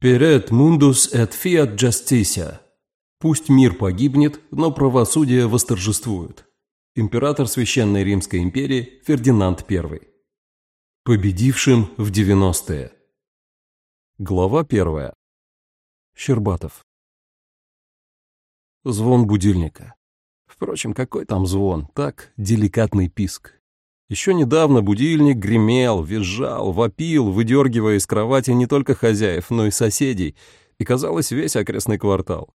Перед мундус et fiat justitia. Пусть мир погибнет, но правосудие восторжествует. Император Священной Римской империи Фердинанд I. Победившим в 90-е. Глава первая. Щербатов. Звон будильника. Впрочем, какой там звон? Так, деликатный писк. Еще недавно будильник гремел, визжал, вопил, выдергивая из кровати не только хозяев, но и соседей, и, казалось, весь окрестный квартал.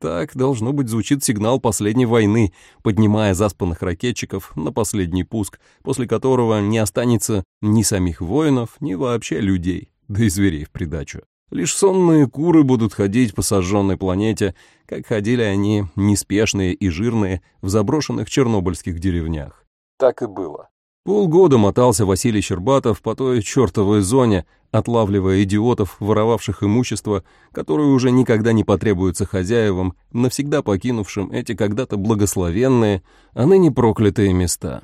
Так, должно быть, звучит сигнал последней войны, поднимая заспанных ракетчиков на последний пуск, после которого не останется ни самих воинов, ни вообще людей, да и зверей в придачу. Лишь сонные куры будут ходить по сожженной планете, как ходили они, неспешные и жирные, в заброшенных чернобыльских деревнях. Так и было. Полгода мотался Василий Щербатов по той чертовой зоне, отлавливая идиотов, воровавших имущество, которое уже никогда не потребуется хозяевам, навсегда покинувшим эти когда-то благословенные, а ныне проклятые места.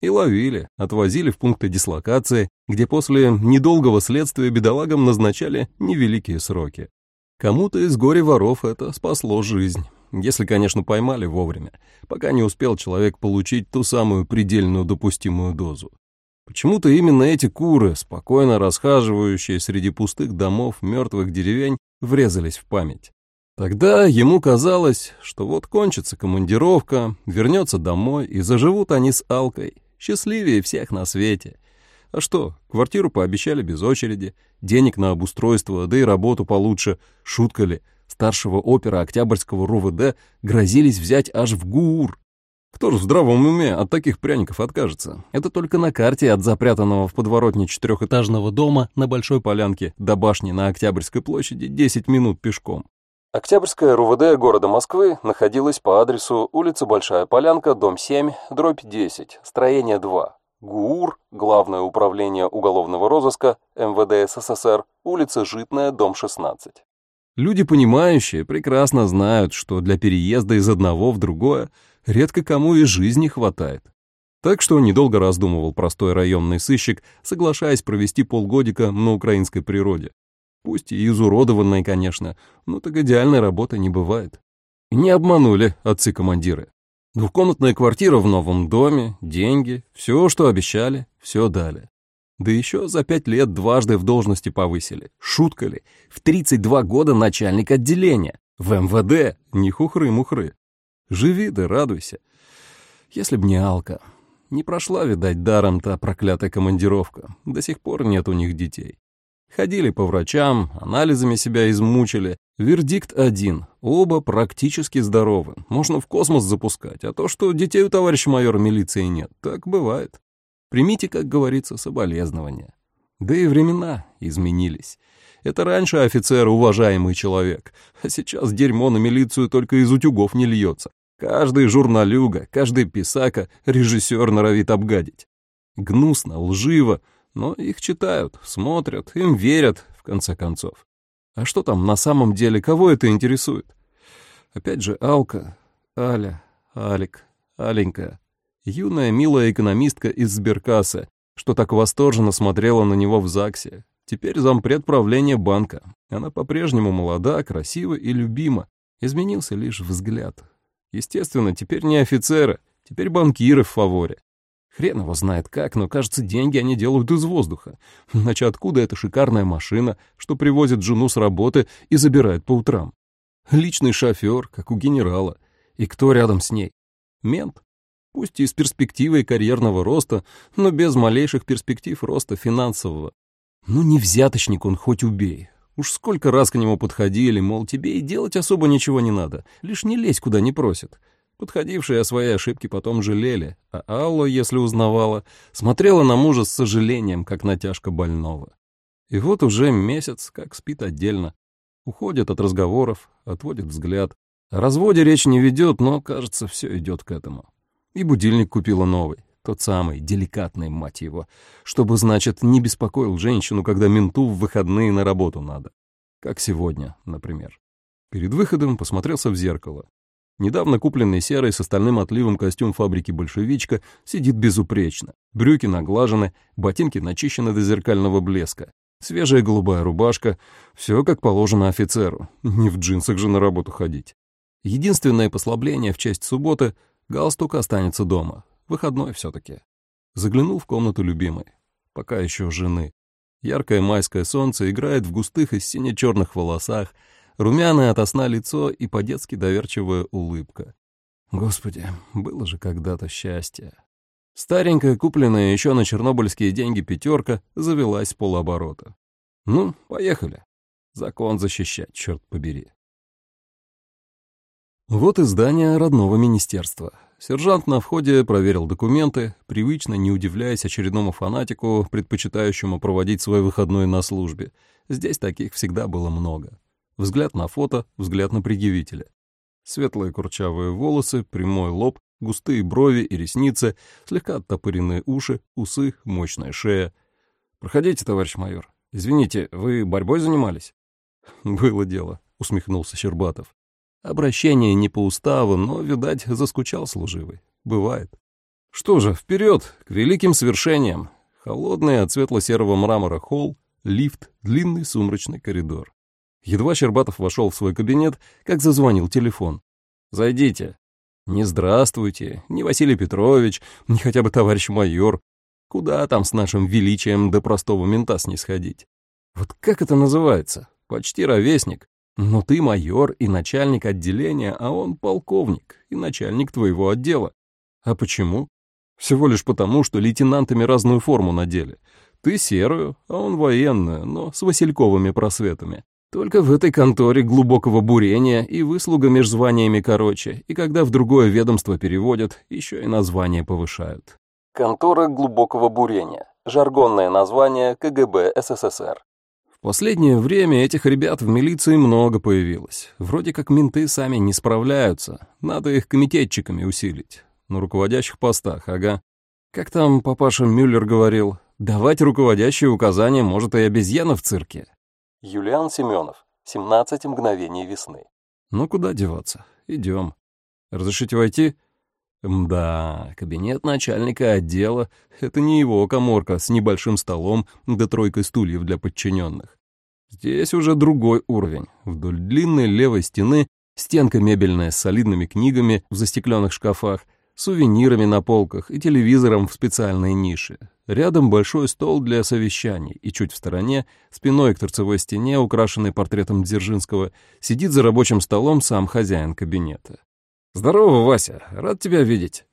И ловили, отвозили в пункты дислокации, где после недолгого следствия бедолагам назначали невеликие сроки. Кому-то из горе-воров это спасло жизнь. Если, конечно, поймали вовремя, пока не успел человек получить ту самую предельную допустимую дозу. Почему-то именно эти куры, спокойно расхаживающие среди пустых домов мертвых деревень, врезались в память. Тогда ему казалось, что вот кончится командировка, вернется домой, и заживут они с Алкой, счастливее всех на свете. А что, квартиру пообещали без очереди, денег на обустройство, да и работу получше, шутка ли — старшего опера Октябрьского РУВД грозились взять аж в ГУР. Кто же в здравом уме от таких пряников откажется? Это только на карте от запрятанного в подворотне четырехэтажного дома на Большой Полянке до башни на Октябрьской площади 10 минут пешком. Октябрьская РУВД города Москвы находилась по адресу улица Большая Полянка, дом 7, дробь 10, строение 2. ГУР, Главное управление уголовного розыска, МВД СССР, улица Житная, дом 16. Люди, понимающие, прекрасно знают, что для переезда из одного в другое редко кому и жизни хватает. Так что недолго раздумывал простой районный сыщик, соглашаясь провести полгодика на украинской природе. Пусть и изуродованной, конечно, но так идеальной работы не бывает. не обманули отцы-командиры. Двухкомнатная квартира в новом доме, деньги, все, что обещали, все дали. Да еще за пять лет дважды в должности повысили. Шутка ли? В 32 года начальник отделения. В МВД. Не хухры-мухры. Живи да радуйся. Если б не Алка. Не прошла, видать, даром та проклятая командировка. До сих пор нет у них детей. Ходили по врачам, анализами себя измучили. Вердикт один. Оба практически здоровы. Можно в космос запускать. А то, что детей у товарища майора милиции нет, так бывает. Примите, как говорится, соболезнования. Да и времена изменились. Это раньше офицер уважаемый человек, а сейчас дерьмо на милицию только из утюгов не льется. Каждый журналюга, каждый писака режиссер норовит обгадить. Гнусно, лживо, но их читают, смотрят, им верят, в конце концов. А что там на самом деле, кого это интересует? Опять же Алка, Аля, Алик, Аленька. Юная милая экономистка из сберкассы, что так восторженно смотрела на него в ЗАГСе. Теперь зампред правления банка. Она по-прежнему молода, красива и любима. Изменился лишь взгляд. Естественно, теперь не офицеры, теперь банкиры в фаворе. Хрен его знает как, но, кажется, деньги они делают из воздуха. Иначе откуда эта шикарная машина, что привозит жену с работы и забирает по утрам? Личный шофер, как у генерала. И кто рядом с ней? Мент пусть и с перспективой карьерного роста, но без малейших перспектив роста финансового. Ну, не взяточник он, хоть убей. Уж сколько раз к нему подходили, мол, тебе и делать особо ничего не надо, лишь не лезь куда не просят. Подходившие о своей ошибке потом жалели, а Алла, если узнавала, смотрела на мужа с сожалением, как на тяжко больного. И вот уже месяц, как спит отдельно. Уходит от разговоров, отводит взгляд. О разводе речь не ведет, но, кажется, все идет к этому. И будильник купила новый, тот самый, деликатный, мать его, чтобы, значит, не беспокоил женщину, когда менту в выходные на работу надо. Как сегодня, например. Перед выходом посмотрелся в зеркало. Недавно купленный серый с остальным отливом костюм фабрики «Большевичка» сидит безупречно. Брюки наглажены, ботинки начищены до зеркального блеска. свежая голубая рубашка, все как положено офицеру, не в джинсах же на работу ходить. Единственное послабление в честь субботы — галстук останется дома, выходной все-таки. Заглянул в комнату любимой, пока еще жены. Яркое майское солнце играет в густых и сине-черных волосах, румяное от сна лицо и по-детски доверчивая улыбка. Господи, было же когда-то счастье. Старенькая, купленная еще на чернобыльские деньги пятерка, завелась с полоборота. Ну, поехали. Закон защищать, черт побери. Вот и здание родного министерства. Сержант на входе проверил документы, привычно не удивляясь очередному фанатику, предпочитающему проводить свой выходной на службе. Здесь таких всегда было много. Взгляд на фото, взгляд на предъявителя. Светлые курчавые волосы, прямой лоб, густые брови и ресницы, слегка оттопыренные уши, усы, мощная шея. «Проходите, товарищ майор. Извините, вы борьбой занимались?» «Было дело», — усмехнулся Щербатов. Обращение не по уставу, но, видать, заскучал служивый. Бывает. Что же, вперед, к великим свершениям. Холодный от светло-серого мрамора холл, лифт, длинный сумрачный коридор. Едва Щербатов вошел в свой кабинет, как зазвонил телефон. «Зайдите». «Не здравствуйте, не Василий Петрович, не хотя бы товарищ майор. Куда там с нашим величием до простого мента снисходить? Вот как это называется? Почти ровесник. Но ты майор и начальник отделения, а он полковник и начальник твоего отдела. А почему? Всего лишь потому, что лейтенантами разную форму надели. Ты серую, а он военную, но с васильковыми просветами. Только в этой конторе глубокого бурения и выслуга меж званиями короче, и когда в другое ведомство переводят, еще и название повышают. Контора глубокого бурения. Жаргонное название КГБ СССР. В последнее время этих ребят в милиции много появилось. Вроде как менты сами не справляются. Надо их комитетчиками усилить. На руководящих постах, ага. Как там папаша Мюллер говорил, давать руководящие указания может и обезьяна в цирке. Юлиан Семенов, 17 мгновений весны. Ну куда деваться? Идем. Разрешите войти? Да, кабинет начальника отдела — это не его коморка с небольшим столом да тройкой стульев для подчиненных. Здесь уже другой уровень. Вдоль длинной левой стены стенка мебельная с солидными книгами в застекленных шкафах, сувенирами на полках и телевизором в специальной нише. Рядом большой стол для совещаний, и чуть в стороне, спиной к торцевой стене, украшенной портретом Дзержинского, сидит за рабочим столом сам хозяин кабинета. «Здорово, Вася, рад тебя видеть».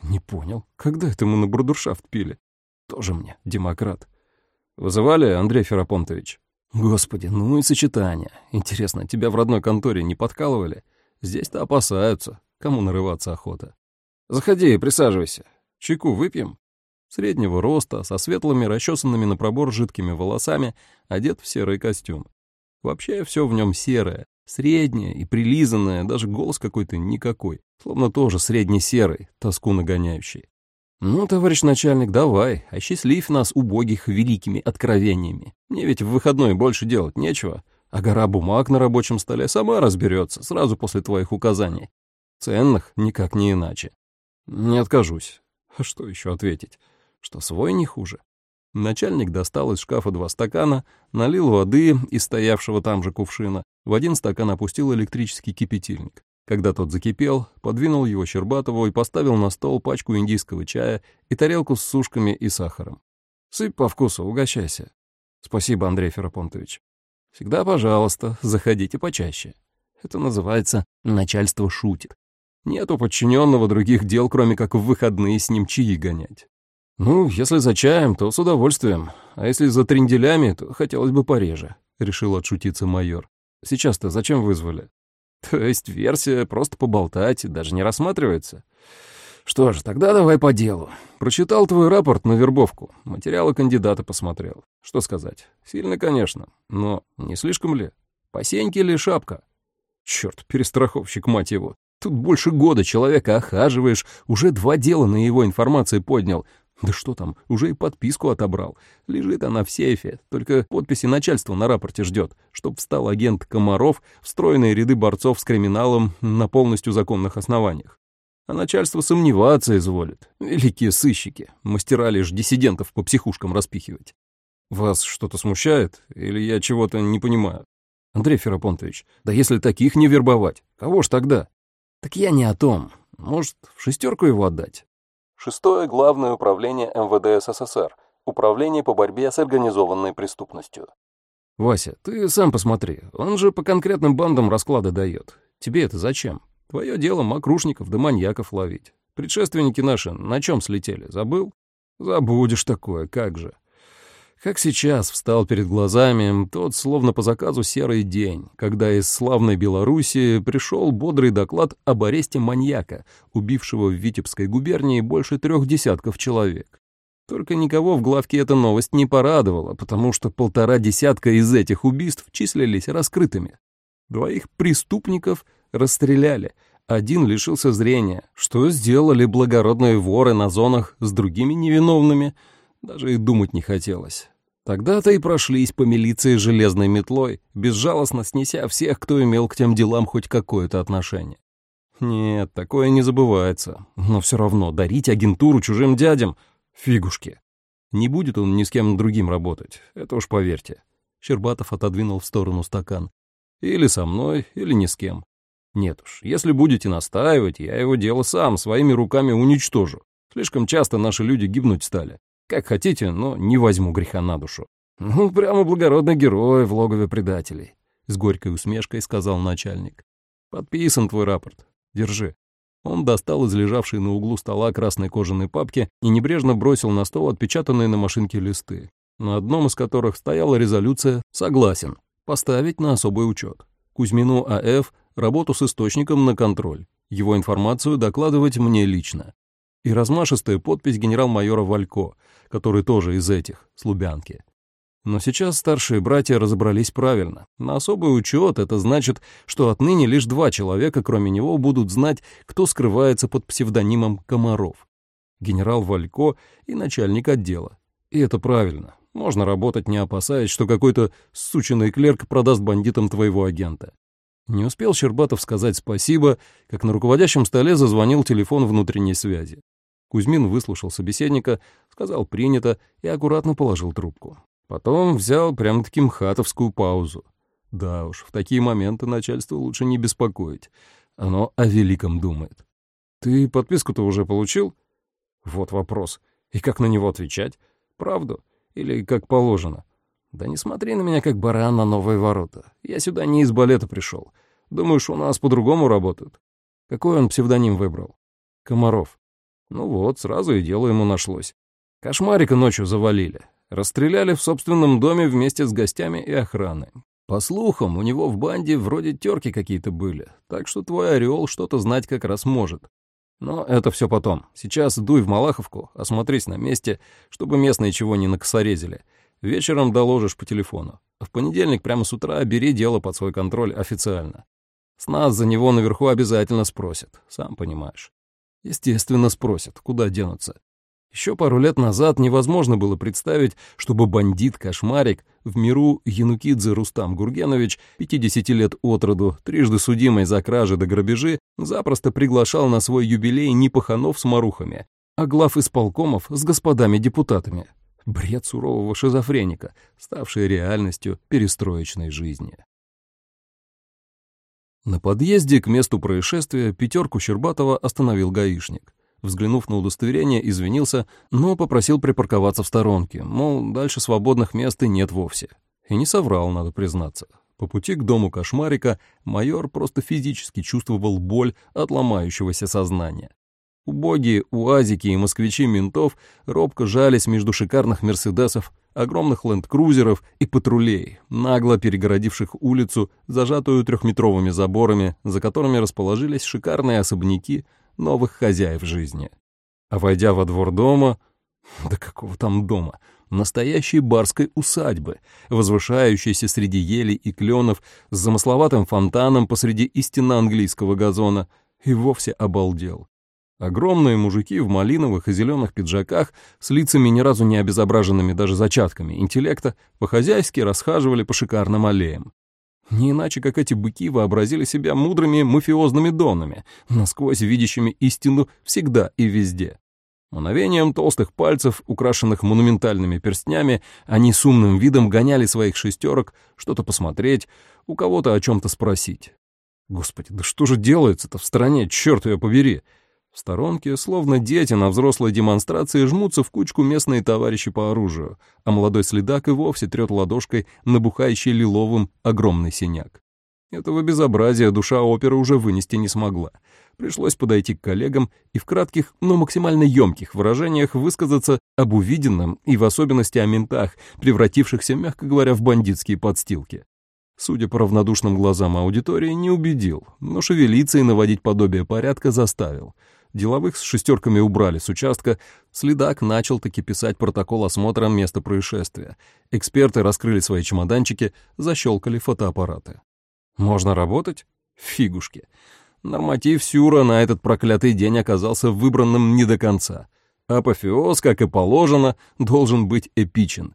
«Не понял, когда это мы на брудершафт пили?» «Тоже мне, демократ». «Вызывали, Андрей Ферапонтович?» «Господи, ну и сочетание. Интересно, тебя в родной конторе не подкалывали? Здесь-то опасаются. Кому нарываться охота?» «Заходи, присаживайся. Чайку выпьем?» Среднего роста, со светлыми, расчесанными на пробор жидкими волосами, одет в серый костюм. Вообще все в нем серое, Средняя и прилизанная, даже голос какой-то никакой, словно тоже средне-серый, тоску нагоняющий. «Ну, товарищ начальник, давай, осчастливь нас, убогих, великими откровениями. Мне ведь в выходной больше делать нечего, а гора бумаг на рабочем столе сама разберется сразу после твоих указаний. Ценных никак не иначе. Не откажусь. А что еще ответить? Что свой не хуже?» Начальник достал из шкафа два стакана, налил воды из стоявшего там же кувшина, в один стакан опустил электрический кипятильник. Когда тот закипел, подвинул его Щербатову и поставил на стол пачку индийского чая и тарелку с сушками и сахаром. «Сыпь по вкусу, угощайся». «Спасибо, Андрей Ферапонтович». «Всегда, пожалуйста, заходите почаще». Это называется «начальство шутит». Нет у подчиненного других дел, кроме как в выходные с ним чаи гонять. «Ну, если за чаем, то с удовольствием, а если за тренделями, то хотелось бы пореже», — решил отшутиться майор. «Сейчас-то зачем вызвали?» «То есть версия просто поболтать даже не рассматривается?» «Что ж, тогда давай по делу. Прочитал твой рапорт на вербовку, материалы кандидата посмотрел. Что сказать? Сильно, конечно, но не слишком ли? По сеньке ли шапка?» «Черт, перестраховщик, мать его. Тут больше года человека охаживаешь, уже два дела на его информации поднял, да что там, уже и подписку отобрал. Лежит она в сейфе, только подписи начальства на рапорте ждет, чтоб встал агент Комаров в стройные ряды борцов с криминалом на полностью законных основаниях. А начальство сомневаться изволит. Великие сыщики, мастера лишь диссидентов по психушкам распихивать. Вас что-то смущает? Или я чего-то не понимаю? Андрей Ферапонтович, да если таких не вербовать, кого ж тогда? Так я не о том. Может, в шестерку его отдать? Шестое Главное управление МВД СССР. Управление по борьбе с организованной преступностью. Вася, ты сам посмотри, он же по конкретным бандам расклады дает. Тебе это зачем? Твое дело макрушников да маньяков ловить. Предшественники наши на чем слетели, забыл? Забудешь такое, как же. Как сейчас встал перед глазами тот, словно по заказу, серый день, когда из славной Белоруссии пришел бодрый доклад об аресте маньяка, убившего в Витебской губернии больше трех десятков человек. Только никого в главке эта новость не порадовала, потому что полтора десятка из этих убийств числились раскрытыми. Двоих преступников расстреляли, один лишился зрения. Что сделали благородные воры на зонах с другими невиновными, даже и думать не хотелось. Тогда-то и прошлись по милиции железной метлой, безжалостно снеся всех, кто имел к тем делам хоть какое-то отношение. Нет, такое не забывается. Но все равно дарить агентуру чужим дядям — фигушки. Не будет он ни с кем другим работать, это уж поверьте. Щербатов отодвинул в сторону стакан. Или со мной, или ни с кем. Нет уж, если будете настаивать, я его дело сам своими руками уничтожу. Слишком часто наши люди гибнуть стали. Как хотите, но не возьму греха на душу. Ну, прямо благородный герой в логове предателей, — с горькой усмешкой сказал начальник. Подписан твой рапорт. Держи. Он достал из лежавшей на углу стола красной кожаной папки и небрежно бросил на стол отпечатанные на машинке листы, на одном из которых стояла резолюция «Согласен. Поставить на особый учет. Кузьмину А.Ф. работу с источником на контроль. Его информацию докладывать мне лично и размашистая подпись генерал-майора Валько, который тоже из этих, с Лубянки. Но сейчас старшие братья разобрались правильно. На особый учет это значит, что отныне лишь два человека, кроме него, будут знать, кто скрывается под псевдонимом Комаров. Генерал Валько и начальник отдела. И это правильно. Можно работать, не опасаясь, что какой-то сученный клерк продаст бандитам твоего агента. Не успел Щербатов сказать спасибо, как на руководящем столе зазвонил телефон внутренней связи. Кузьмин выслушал собеседника, сказал «принято» и аккуратно положил трубку. Потом взял прям-таки мхатовскую паузу. Да уж, в такие моменты начальство лучше не беспокоить. Оно о великом думает. «Ты подписку-то уже получил?» Вот вопрос. И как на него отвечать? Правду? Или как положено? Да не смотри на меня, как баран на новые ворота. Я сюда не из балета пришел. Думаешь, у нас по-другому работают? Какой он псевдоним выбрал? Комаров. Ну вот, сразу и дело ему нашлось. Кошмарика ночью завалили. Расстреляли в собственном доме вместе с гостями и охраной. По слухам, у него в банде вроде терки какие-то были, так что твой орел что-то знать как раз может. Но это все потом. Сейчас дуй в Малаховку, осмотрись на месте, чтобы местные чего не накосорезили. Вечером доложишь по телефону. В понедельник прямо с утра бери дело под свой контроль официально. С нас за него наверху обязательно спросят, сам понимаешь. Естественно, спросят, куда денутся. Еще пару лет назад невозможно было представить, чтобы бандит-кошмарик в миру Янукидзе Рустам Гургенович, 50 лет от трижды судимый за кражи до грабежи, запросто приглашал на свой юбилей не паханов с марухами, а глав исполкомов с господами-депутатами. Бред сурового шизофреника, ставший реальностью перестроечной жизни. На подъезде к месту происшествия пятерку Щербатова остановил гаишник. Взглянув на удостоверение, извинился, но попросил припарковаться в сторонке, мол, дальше свободных мест и нет вовсе. И не соврал, надо признаться. По пути к дому кошмарика майор просто физически чувствовал боль от ломающегося сознания. Убогие уазики и москвичи ментов робко жались между шикарных «Мерседесов», огромных ленд-крузеров и патрулей, нагло перегородивших улицу, зажатую трехметровыми заборами, за которыми расположились шикарные особняки новых хозяев жизни. А войдя во двор дома, да какого там дома, настоящей барской усадьбы, возвышающейся среди елей и кленов с замысловатым фонтаном посреди истинно английского газона, и вовсе обалдел. Огромные мужики в малиновых и зеленых пиджаках с лицами ни разу не обезображенными даже зачатками интеллекта по-хозяйски расхаживали по шикарным аллеям. Не иначе, как эти быки вообразили себя мудрыми мафиозными донами, насквозь видящими истину всегда и везде. Мановением толстых пальцев, украшенных монументальными перстнями, они с умным видом гоняли своих шестерок, что-то посмотреть, у кого-то о чем-то спросить. Господи, да что же делается-то в стране, черт ее побери! В сторонке, словно дети на взрослой демонстрации, жмутся в кучку местные товарищи по оружию, а молодой следак и вовсе трет ладошкой набухающий лиловым огромный синяк. Этого безобразия душа оперы уже вынести не смогла — Пришлось подойти к коллегам и в кратких, но максимально емких выражениях высказаться об увиденном и в особенности о ментах, превратившихся, мягко говоря, в бандитские подстилки. Судя по равнодушным глазам аудитории, не убедил, но шевелиться и наводить подобие порядка заставил. Деловых с шестерками убрали с участка, следак начал таки писать протокол осмотра места происшествия. Эксперты раскрыли свои чемоданчики, защелкали фотоаппараты. «Можно работать? Фигушки. Норматив Сюра на этот проклятый день оказался выбранным не до конца. Апофеоз, как и положено, должен быть эпичен.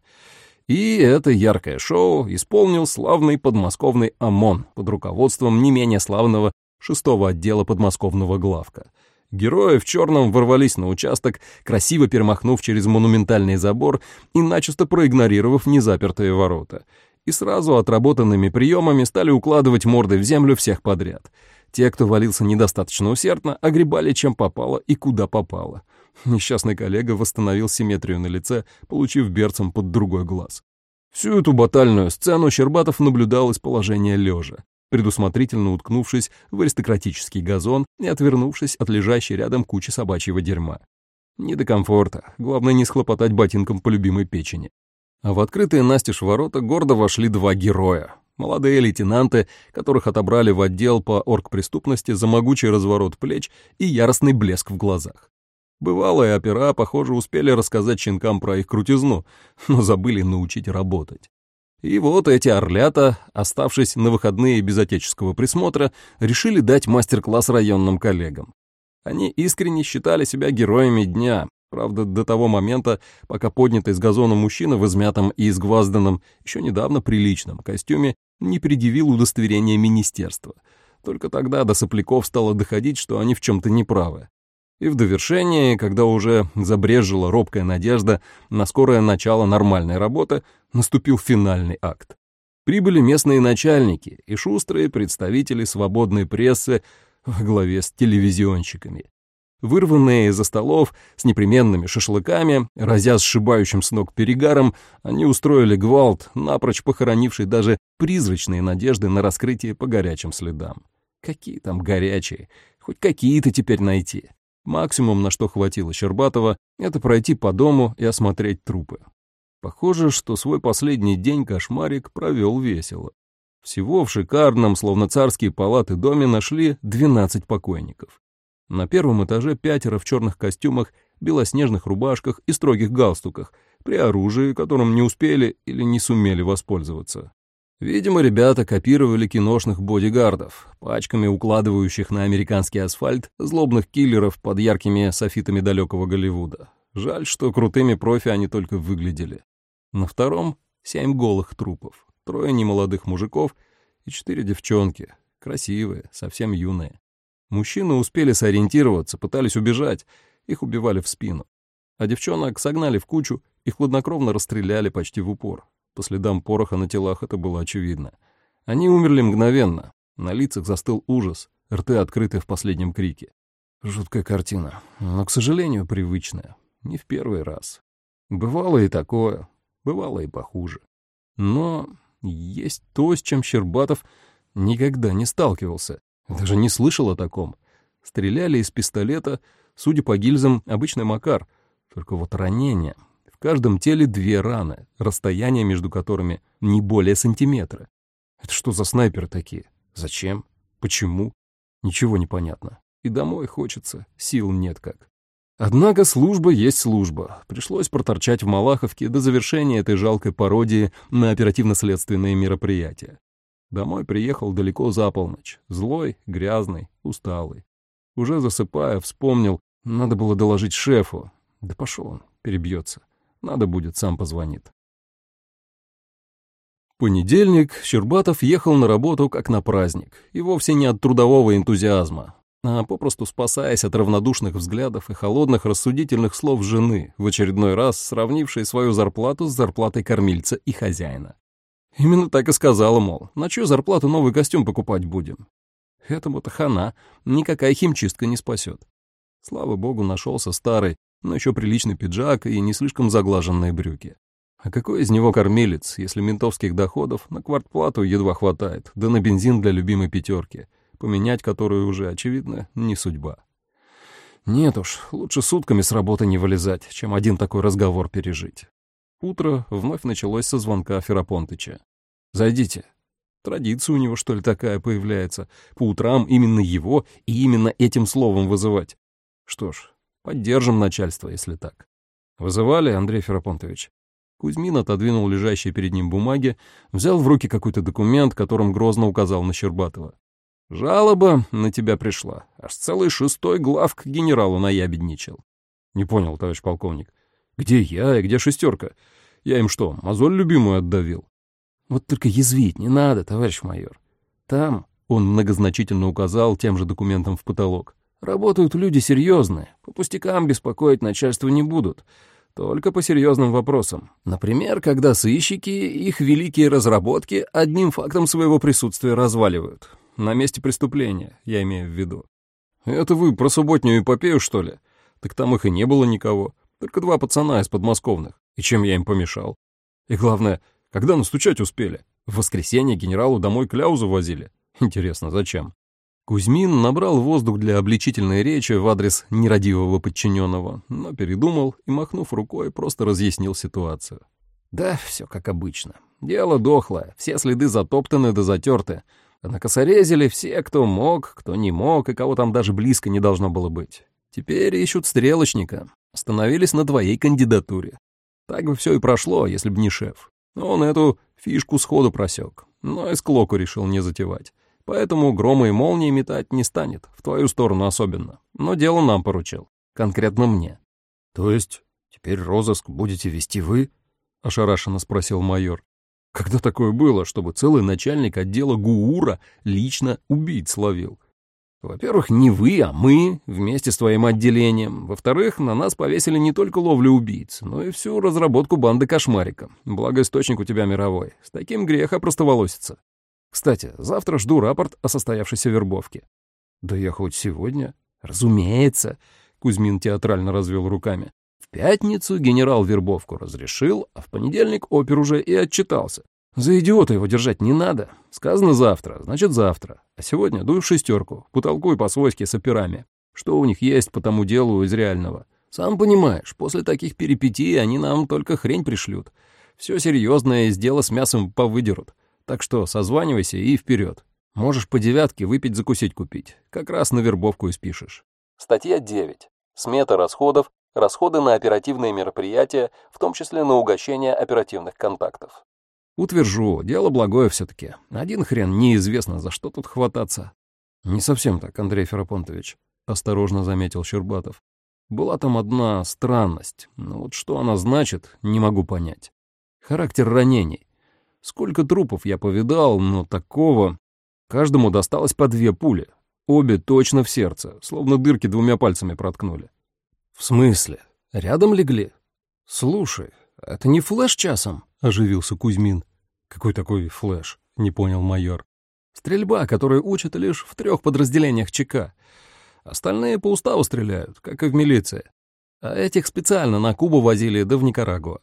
И это яркое шоу исполнил славный подмосковный ОМОН под руководством не менее славного шестого отдела подмосковного главка. Герои в черном ворвались на участок, красиво перемахнув через монументальный забор и начисто проигнорировав незапертые ворота. И сразу отработанными приемами стали укладывать морды в землю всех подряд — те, кто валился недостаточно усердно, огребали чем попало и куда попало. Несчастный коллега восстановил симметрию на лице, получив берцем под другой глаз. Всю эту батальную сцену Щербатов наблюдал из положения лежа, предусмотрительно уткнувшись в аристократический газон и отвернувшись от лежащей рядом кучи собачьего дерьма. Не до комфорта, главное не схлопотать ботинком по любимой печени. А в открытые настежь ворота гордо вошли два героя, Молодые лейтенанты, которых отобрали в отдел по оргпреступности за могучий разворот плеч и яростный блеск в глазах. Бывалые опера, похоже, успели рассказать щенкам про их крутизну, но забыли научить работать. И вот эти орлята, оставшись на выходные без отеческого присмотра, решили дать мастер-класс районным коллегам. Они искренне считали себя героями дня, Правда, до того момента, пока поднятый с газона мужчина в измятом и изгвазданном, еще недавно приличном костюме не предъявил удостоверение министерства. Только тогда до сопляков стало доходить, что они в чем-то неправы. И в довершение, когда уже забрежила робкая надежда на скорое начало нормальной работы, наступил финальный акт. Прибыли местные начальники и шустрые представители свободной прессы во главе с телевизионщиками. Вырванные из-за столов с непременными шашлыками, разя сшибающим с ног перегаром, они устроили гвалт, напрочь похоронивший даже призрачные надежды на раскрытие по горячим следам. Какие там горячие? Хоть какие-то теперь найти. Максимум, на что хватило Щербатова, это пройти по дому и осмотреть трупы. Похоже, что свой последний день кошмарик провел весело. Всего в шикарном, словно царские палаты доме, нашли 12 покойников. На первом этаже пятеро в черных костюмах, белоснежных рубашках и строгих галстуках, при оружии, которым не успели или не сумели воспользоваться. Видимо, ребята копировали киношных бодигардов, пачками укладывающих на американский асфальт злобных киллеров под яркими софитами далекого Голливуда. Жаль, что крутыми профи они только выглядели. На втором — семь голых трупов, трое немолодых мужиков и четыре девчонки, красивые, совсем юные. Мужчины успели сориентироваться, пытались убежать, их убивали в спину. А девчонок согнали в кучу и хладнокровно расстреляли почти в упор. По следам пороха на телах это было очевидно. Они умерли мгновенно, на лицах застыл ужас, рты открыты в последнем крике. Жуткая картина, но, к сожалению, привычная. Не в первый раз. Бывало и такое, бывало и похуже. Но есть то, с чем Щербатов никогда не сталкивался. Даже не слышал о таком. Стреляли из пистолета, судя по гильзам, обычный Макар. Только вот ранение. В каждом теле две раны, расстояние между которыми не более сантиметра. Это что за снайперы такие? Зачем? Почему? Ничего не понятно. И домой хочется, сил нет как. Однако служба есть служба. Пришлось проторчать в Малаховке до завершения этой жалкой пародии на оперативно-следственные мероприятия. Домой приехал далеко за полночь, злой, грязный, усталый. Уже засыпая, вспомнил, надо было доложить шефу. Да пошел он, перебьется. Надо будет, сам позвонит. Понедельник Щербатов ехал на работу как на праздник, и вовсе не от трудового энтузиазма. а попросту спасаясь от равнодушных взглядов и холодных рассудительных слов жены, в очередной раз сравнившей свою зарплату с зарплатой кормильца и хозяина. Именно так и сказала, мол, на чью зарплату новый костюм покупать будем? Этому-то хана, никакая химчистка не спасет. Слава богу, нашелся старый, но еще приличный пиджак и не слишком заглаженные брюки. А какой из него кормилец, если ментовских доходов на квартплату едва хватает, да на бензин для любимой пятерки, поменять которую уже, очевидно, не судьба. Нет уж, лучше сутками с работы не вылезать, чем один такой разговор пережить. Утро вновь началось со звонка Ферапонтыча. «Зайдите». Традиция у него, что ли, такая появляется, по утрам именно его и именно этим словом вызывать. Что ж, поддержим начальство, если так. «Вызывали, Андрей Ферапонтович?» Кузьмин отодвинул лежащие перед ним бумаги, взял в руки какой-то документ, которым грозно указал на Щербатова. «Жалоба на тебя пришла. Аж целый шестой глав к генералу наябедничал». «Не понял, товарищ полковник. Где я и где шестерка? Я им что, мозоль любимую отдавил?» «Вот только язвить не надо, товарищ майор. Там...» — он многозначительно указал тем же документом в потолок. «Работают люди серьезные. По пустякам беспокоить начальство не будут». Только по серьезным вопросам. Например, когда сыщики их великие разработки одним фактом своего присутствия разваливают. На месте преступления, я имею в виду. Это вы про субботнюю эпопею, что ли? Так там их и не было никого. Только два пацана из подмосковных. И чем я им помешал? И главное, когда настучать успели? В воскресенье генералу домой кляузу возили. Интересно, зачем? Кузьмин набрал воздух для обличительной речи в адрес нерадивого подчиненного, но передумал и, махнув рукой, просто разъяснил ситуацию. «Да, все как обычно. Дело дохлое, все следы затоптаны да затерты. Накосорезили все, кто мог, кто не мог, и кого там даже близко не должно было быть. Теперь ищут стрелочника. Остановились на твоей кандидатуре. Так бы все и прошло, если бы не шеф. Он эту фишку сходу просек, но и склоку решил не затевать. Поэтому грома и молнии метать не станет, в твою сторону особенно. Но дело нам поручил. Конкретно мне. То есть теперь розыск будете вести вы? Ошарашенно спросил майор. Когда такое было, чтобы целый начальник отдела ГУУРа лично убийц ловил? Во-первых, не вы, а мы, вместе с твоим отделением. Во-вторых, на нас повесили не только ловлю убийц, но и всю разработку банды кошмарика. Благо, источник у тебя мировой. С таким греха простоволоситься. Кстати, завтра жду рапорт о состоявшейся вербовке. Да я хоть сегодня. Разумеется. Кузьмин театрально развел руками. В пятницу генерал вербовку разрешил, а в понедельник опер уже и отчитался. За идиота его держать не надо. Сказано завтра, значит завтра. А сегодня дуй в шестерку, потолкуй по-свойски с операми. Что у них есть по тому делу из реального. Сам понимаешь, после таких перипетий они нам только хрень пришлют. Все серьезное из дела с мясом повыдерут. Так что созванивайся и вперед. Можешь по девятке выпить-закусить купить. Как раз на вербовку и спишешь. Статья 9. Смета расходов, расходы на оперативные мероприятия, в том числе на угощение оперативных контактов. Утвержу, дело благое все-таки. Один хрен неизвестно, за что тут хвататься. Не совсем так, Андрей Ферапонтович, осторожно заметил Щербатов. Была там одна странность, но вот что она значит, не могу понять. Характер ранений. Сколько трупов я повидал, но такого... Каждому досталось по две пули. Обе точно в сердце, словно дырки двумя пальцами проткнули. В смысле? Рядом легли? Слушай, это не флеш часом? Оживился Кузьмин. Какой такой флеш? Не понял майор. Стрельба, которую учат лишь в трех подразделениях ЧК. Остальные по уставу стреляют, как и в милиции. А этих специально на Кубу возили, да в Никарагуа.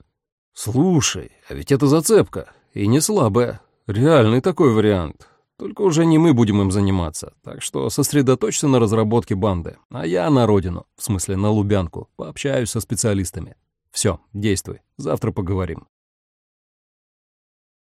Слушай, а ведь это зацепка. И не слабая. Реальный такой вариант. Только уже не мы будем им заниматься, так что сосредоточься на разработке банды, а я на родину, в смысле на Лубянку, пообщаюсь со специалистами. Все, действуй, завтра поговорим.